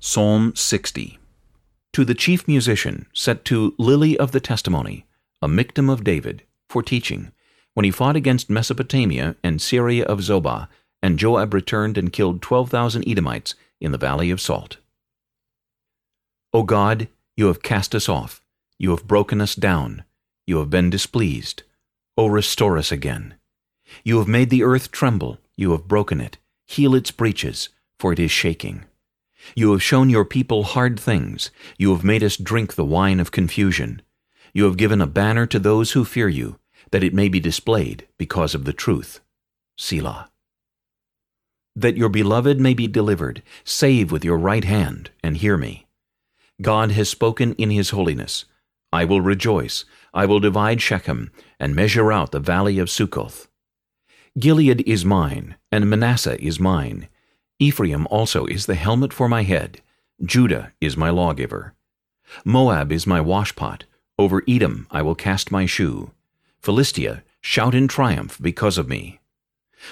Psalm 60 To the chief musician, set to Lily of the Testimony, a Michtam of David, for teaching, when he fought against Mesopotamia and Syria of Zobah, and Joab returned and killed twelve thousand Edomites in the valley of Salt. O God, you have cast us off, you have broken us down, you have been displeased. O restore us again. You have made the earth tremble, you have broken it, heal its breaches, for it is shaking. You have shown your people hard things. You have made us drink the wine of confusion. You have given a banner to those who fear you, that it may be displayed because of the truth. Selah. That your beloved may be delivered, save with your right hand, and hear me. God has spoken in his holiness. I will rejoice. I will divide Shechem, and measure out the valley of Succoth. Gilead is mine, and Manasseh is mine. Ephraim also is the helmet for my head. Judah is my lawgiver. Moab is my washpot. Over Edom I will cast my shoe. Philistia, shout in triumph because of me.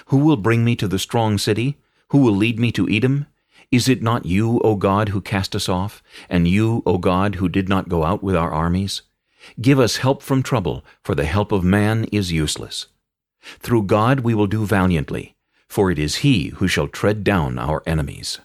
Who will bring me to the strong city? Who will lead me to Edom? Is it not you, O God, who cast us off, and you, O God, who did not go out with our armies? Give us help from trouble, for the help of man is useless. Through God we will do valiantly for it is he who shall tread down our enemies.